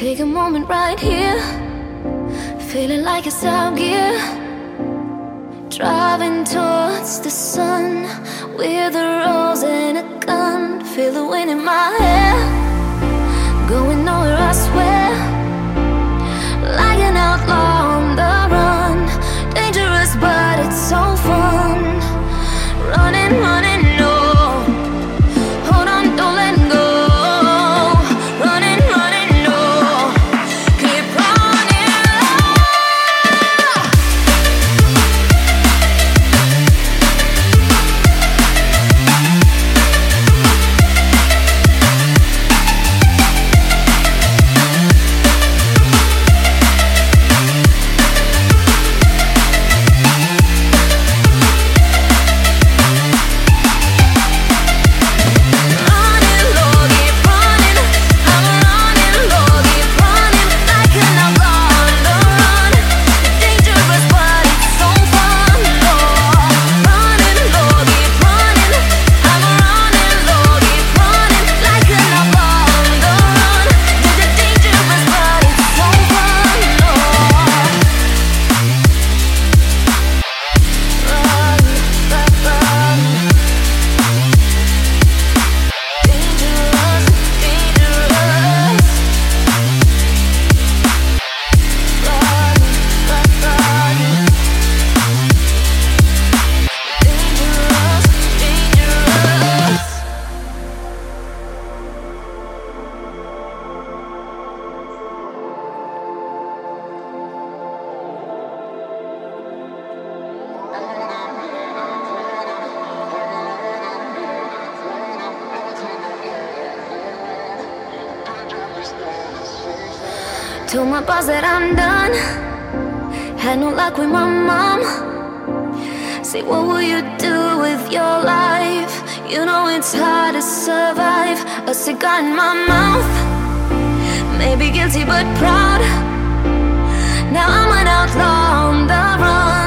Take a moment right here, feeling like it's out gear. Driving towards the sun with a rose and a gun. Feel the wind in my hair, going nowhere, I swear. Told my boss that I'm done. Had no luck with my mom. Say, what will you do with your life? You know it's hard to survive. A cigar in my mouth. Maybe guilty but proud. Now I'm an outlaw on the run.